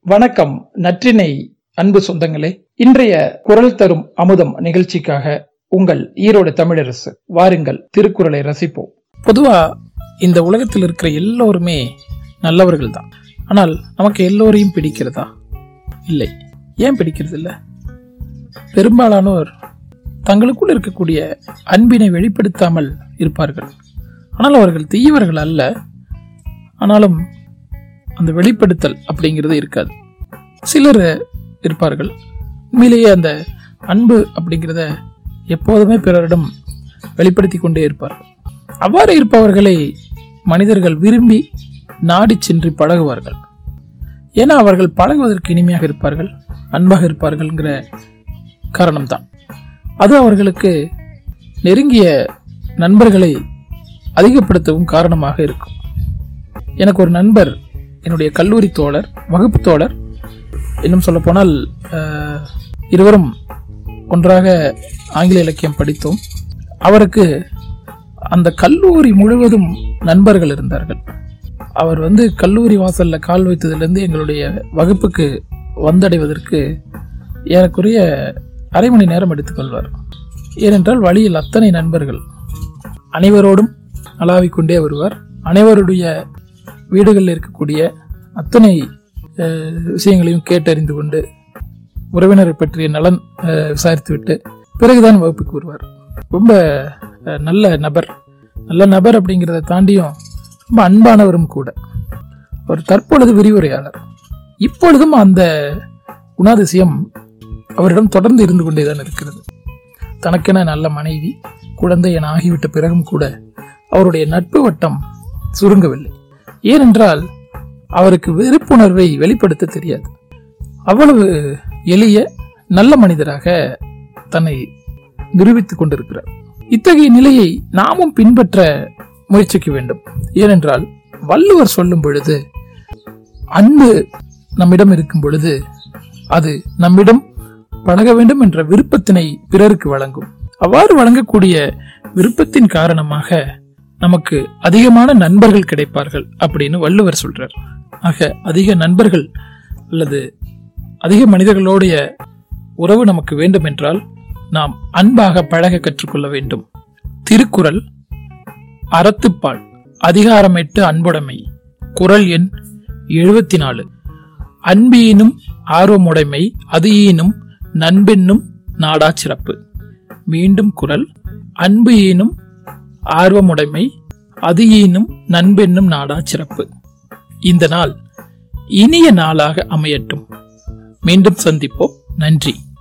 வணக்கம் நற்றினை அன்பு சொந்தங்களே. இன்றைய குரல் தரும் அமுதம் நிகழ்ச்சிக்காக உங்கள் ஈரோடு தமிழரசு வாருங்கள் திருக்குறளை ரசிப்போம். பொதுவா இந்த உலகத்தில் இருக்கிற எல்லோருமே நல்லவர்கள் தான் ஆனால் நமக்கு எல்லோரையும் பிடிக்கிறதா? இல்லை. ஏன் பிடிக்கிறது இல்லை பெரும்பாலானோர் தங்களுக்குள் இருக்கக்கூடிய அன்பினை வெளிப்படுத்தாமல் இருப்பார்கள். ஆனால் அவர்கள் தீயவர்கள் அல்ல. ஆனாலும் அந்த வெளிப்படுத்தல் அப்படிங்கிறது இருக்காது. சிலர் இருப்பார்கள். உண்மையிலேயே அந்த அன்பு அப்படிங்கிறத எப்போதுமே பிறரிடம் வெளிப்படுத்தி கொண்டே இருப்பார்கள் அவ்வாறு இருப்பவர்களை மனிதர்கள் விரும்பி நாடி சென்று பழகுவார்கள். ஏன்னா அவர்கள் பழகுவதற்கு இனிமையாக இருப்பார்கள் அன்பாக இருப்பார்கள்ங்கிற காரணம்தான். அது அவர்களுக்கு நெருங்கிய நண்பர்களை அதிகப்படுத்தவும் காரணமாக இருக்கும். எனக்கு ஒரு நண்பர் என்னுடைய கல்லூரி தோழர் வகுப்பு தோழர் இன்னும் சொல்ல போனால் இருவரும் ஒன்றாக ஆங்கில இலக்கியம் படித்தோம். அவருக்கு அந்த கல்லூரி முழுவதும் நண்பர்கள் இருந்தார்கள். அவர் வந்து கல்லூரி வாசலில் கால் வைத்ததுலேருந்து எங்களுடைய வகுப்புக்கு வந்தடைவதற்கு ஏறக்குறைய அரை மணி நேரம் எடுத்துக்கொள்வார் ஏனென்றால் வழியில் அத்தனை நண்பர்கள் அனைவரோடும் அலாவிக்கொண்டே வருவார். அனைவருடைய வீடுகளில் இருக்கக்கூடிய அத்தனை விஷயங்களையும் கேட்டறிந்து கொண்டு உறவினரை பற்றிய நலன் விசாரித்துவிட்டு பிறகுதான் வகுப்புக்கு வருவார். ரொம்ப நல்ல நபர். நல்ல நபர் அப்படிங்கிறத தாண்டியும் ரொம்ப அன்பானவரும் கூட. ஒரு தற்பொழுது விரிவுரையாளர். இப்பொழுதும் அந்த குணாதிசயம் அவரிடம் தொடர்ந்து இருந்து கொண்டேதான் இருக்கிறது. தனக்கென நல்ல மனைவி குழந்தை என ஆகிவிட்ட பிறகும் கூட அவருடைய நட்பு வட்டம் சுருங்கவில்லை. ஏனென்றால் அவருக்கு வெறுப்புணர்வை வெளிப்படுத்த தெரியாது. அவ்வளவு எளிய நல்ல மனிதராக தன்னை நிரூபித்துக் கொண்டிருக்கிறார். இத்தகைய நிலையை நாமும் பின்பற்ற முயற்சிக்க வேண்டும். ஏனென்றால் வள்ளுவர் சொல்லும் பொழுது அன்பு நம்மிடம் இருக்கும் பொழுது அது நம்மிடம் பழக வேண்டும் என்ற விருப்பத்தினை பிறருக்கு வழங்கும். அவ்வாறு வழங்கக்கூடிய விருப்பத்தின் காரணமாக நமக்கு அதிகமான நண்பர்கள் கிடைப்பார்கள் அப்படின்னு வள்ளுவர் சொல்றார். ஆக அதிக நண்பர்கள் அல்லது அதிக மனிதர்களுடைய உறவு நமக்கு வேண்டும் என்றால் நாம் அன்பாக பழக கற்றுக்கொள்ள வேண்டும். திருக்குறள் அறத்துப்பால் அதிகாரம் எட்டு அன்புடைமை குரல் எண் எழுபத்தி நாலு அன்பியினும் ஆர்வமுடைமை அது ஈனும் நண்பென்னும் நாடா சிறப்பு. மீண்டும் குரல் அன்பு ஈனும் ஆர்வமுடைமை அது ஈனும் நண்பென்னும் நாடா சிறப்பு. இந்த நாள் இனிய நாளாக அமையட்டும். மீண்டும் சந்திப்போம். நன்றி.